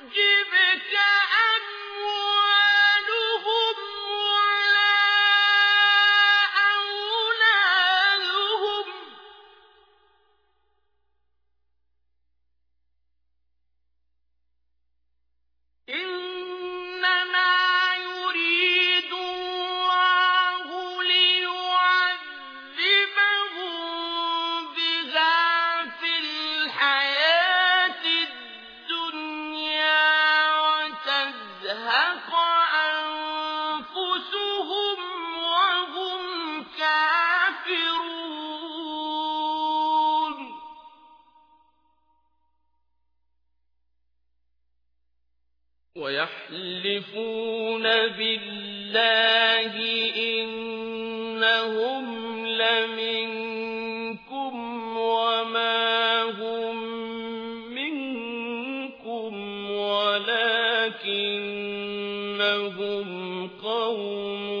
تعجبك ويحلفون بالله إنهم لمنكم وما هم منكم ولكنهم قوم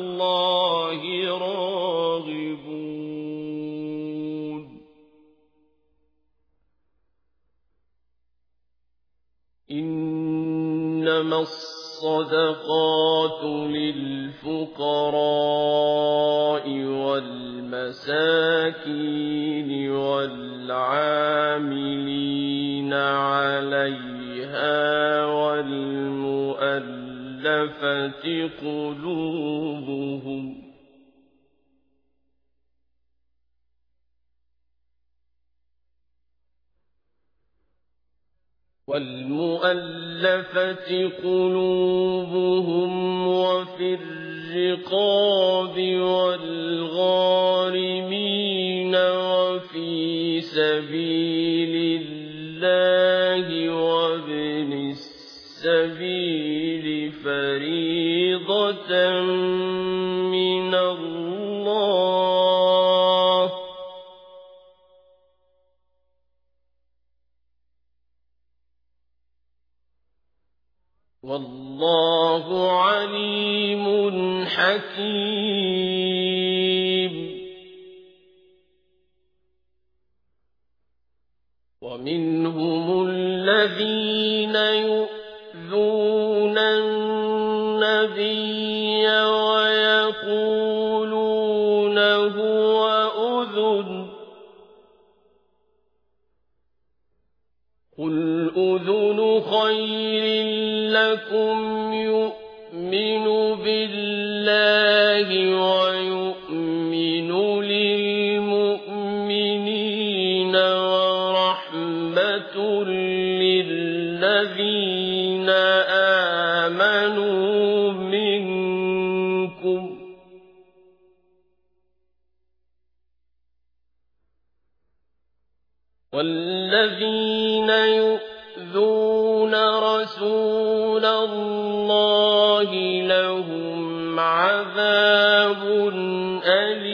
إنما الصدقات للفقراء والمساكين والعاملين عليها والمؤلفة قلوبهم والمؤلفة قلوبهم وفي الرقاب والغارمين وفي سبيل الله وابن السبيل فريضة والله عليم حكيم. ومنهم الذين يؤذون النبي ويقولون هو أذن. قل أذن خير لكم يؤمن بالله ويؤمن للمؤمنين ورحمة للذين آمنوا منكم والذين يؤمنون يؤذون رسول الله لهم عذاب أليم